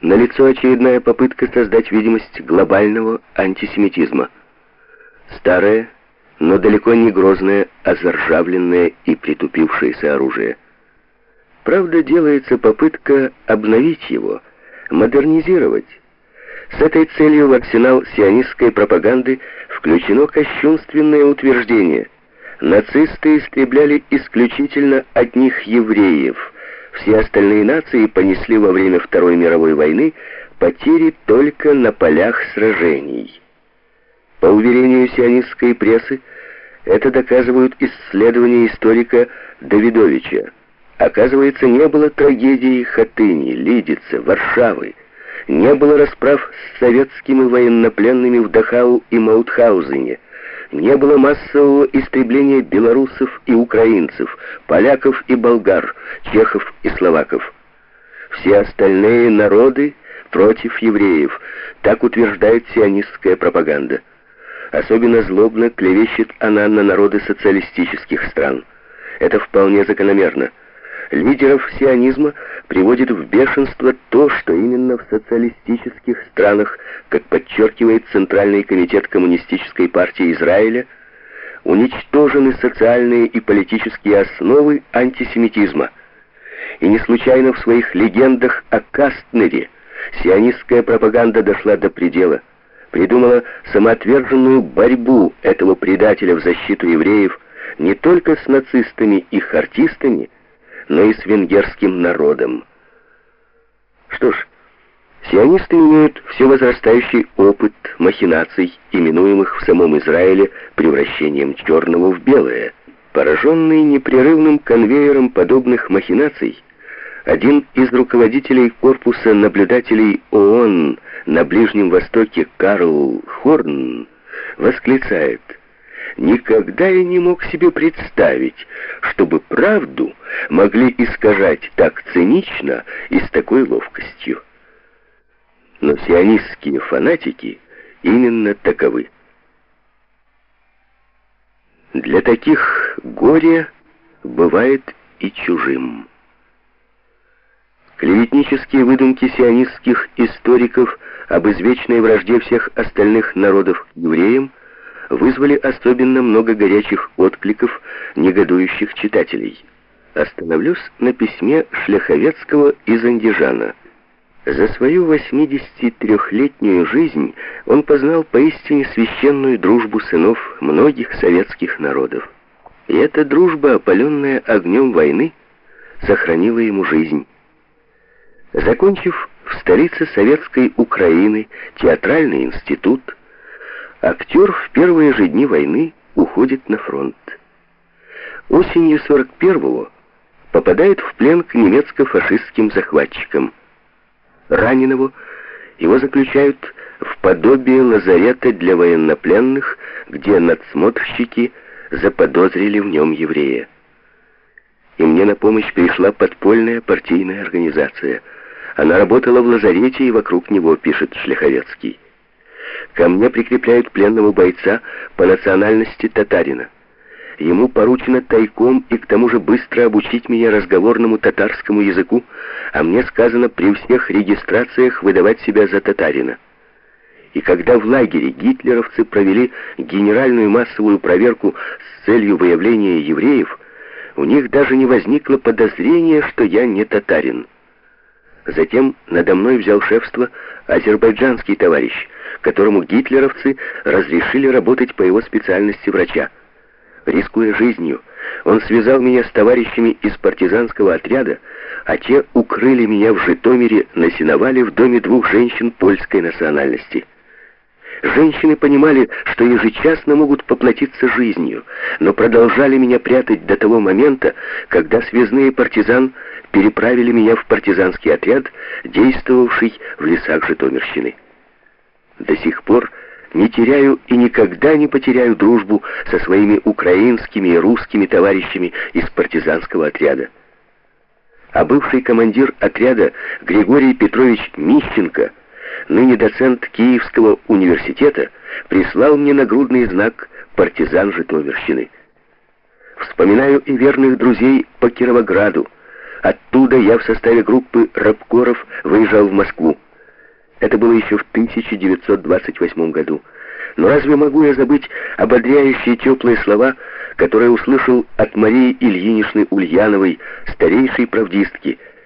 налицо очередная попытка создать видимость глобального антисемитизма. Старое, но далеко не грозное, а заржавленное и притупившееся оружие. Правда, делается попытка обновить его, модернизировать. С этой целью в арсенал сионистской пропаганды включено кощунственное утверждение. Нацисты истребляли исключительно одних евреев. Все остальные нации понесли во время Второй мировой войны потери только на полях сражений. По уверению сионистской прессы, это доказывают исследования историка Давидовича. Оказывается, не было трагедии Хатыни, Лидицы, Варшавы. Не было расправ с советскими военнопленными в Дахау и Маутхаузене. Не было массового истребления белорусов и украинцев, поляков и болгар, чехов и словаков. Все остальные народы против евреев, так утверждает сионистская пропаганда. Особенно злобно клевещет она на народы социалистических стран. Это вполне закономерно. Лидеров сионизма приводит в бешенство то, что именно в социалистических странах, как подчеркивает Центральный комитет Коммунистической партии Израиля, уничтожены социальные и политические основы антисемитизма. И не случайно в своих легендах о Кастнере сионистская пропаганда дошла до предела, придумала самоотверженную борьбу этого предателя в защиту евреев не только с нацистами и хартистами, но и с венгерским народом. Что ж, сионисты имеют все возрастающий опыт махинаций, именуемых в самом Израиле превращением черного в белое. Пораженный непрерывным конвейером подобных махинаций, один из руководителей корпуса наблюдателей ООН на Ближнем Востоке Карл Хорн восклицает – Никогда я не мог себе представить, чтобы правду могли искажать так цинично и с такой ловкостью. Но сионистские фанатики именно таковы. Для таких горе бывает и чужим. Клеветнические выдумки сионистских историков об извечной вражде всех остальных народов евреям вызвали особенно много горячих откликов негодующих читателей. Остановлюсь на письме Шляховецкого из Андижана. За свою 83-летнюю жизнь он познал поистине священную дружбу сынов многих советских народов. И эта дружба, опаленная огнем войны, сохранила ему жизнь. Закончив в столице советской Украины театральный институт, Актер в первые же дни войны уходит на фронт. Осенью 41-го попадает в плен к немецко-фашистским захватчикам. Раненого его заключают в подобие лазарета для военнопленных, где надсмотрщики заподозрили в нем еврея. И мне на помощь пришла подпольная партийная организация. Она работала в лазарете и вокруг него, пишет Шляховецкий. Ко мне прикрепляют пленного бойца по национальности татарина. Ему поручено тайком и к тому же быстро обучить меня разговорному татарскому языку, а мне сказано при всех регистрациях выдавать себя за татарина. И когда в лагере гитлеровцы провели генеральную массовую проверку с целью выявления евреев, у них даже не возникло подозрения, что я не татарин. Затем надо мной взял шефство азербайджанский товарищ, которому гитлеровцы разрешили работать по его специальности врача. Рискуя жизнью, он связал меня с товарищами из партизанского отряда, а те укрыли меня в Житомире на сеновале в доме двух женщин польской национальности. Женщины понимали, что ежечасно могут поплатиться жизнью, но продолжали меня прятать до того момента, когда связные партизан переправили меня в партизанский отряд, действовавший в лесах Житомирщины. До сих пор не теряю и никогда не потеряю дружбу со своими украинскими и русскими товарищами из партизанского отряда. А бывший командир отряда Григорий Петрович Мищенко, ныне доцент Киевского университета, прислал мне нагрудный знак «Партизан Житомирщины». Вспоминаю и верных друзей по Кировограду. Оттуда я в составе группы рабкоров выезжал в Москву. Это было еще в 1928 году. Но разве могу я забыть ободряющие теплые слова, которые услышал от Марии Ильиничны Ульяновой, старейшей правдистки,